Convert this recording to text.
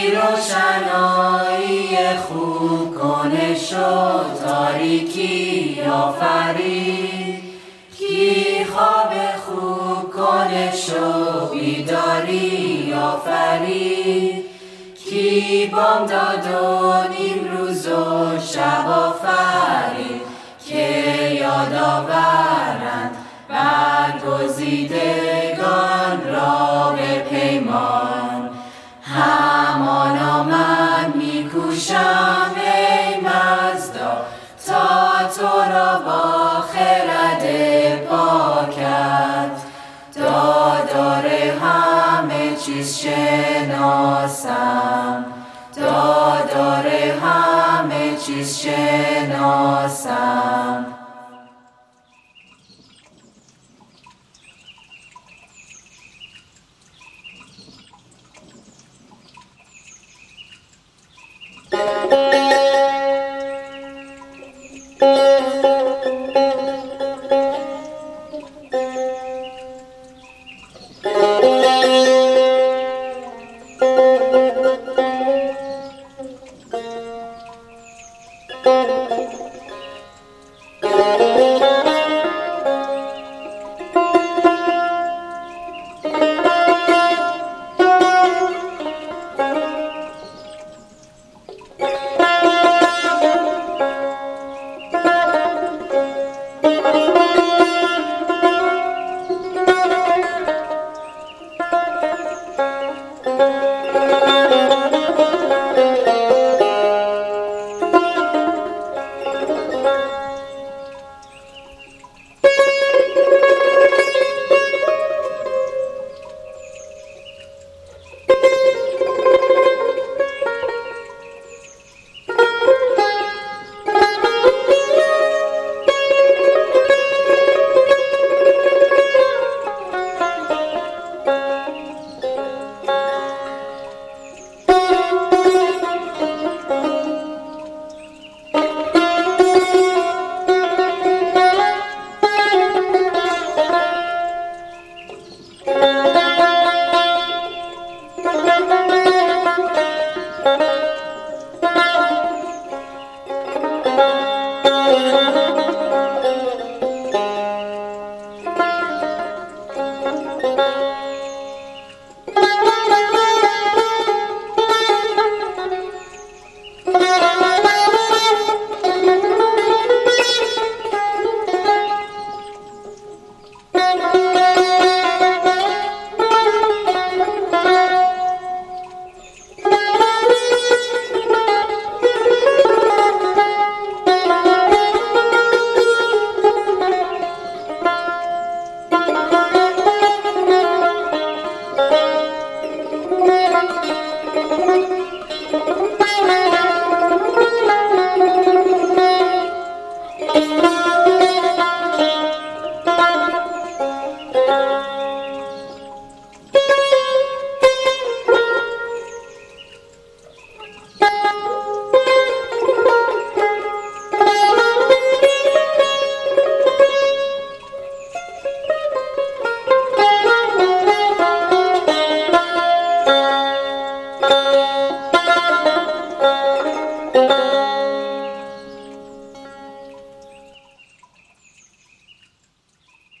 روشنایی خوب کنش و تاریکی آفرید. کی خواب خوب کنش و بیداری آفرید. کی بام داد و نیم روز و شب آفرید. که یادآورند برگزیدگان را به پیمان شناسم دادار همه چیز شناسم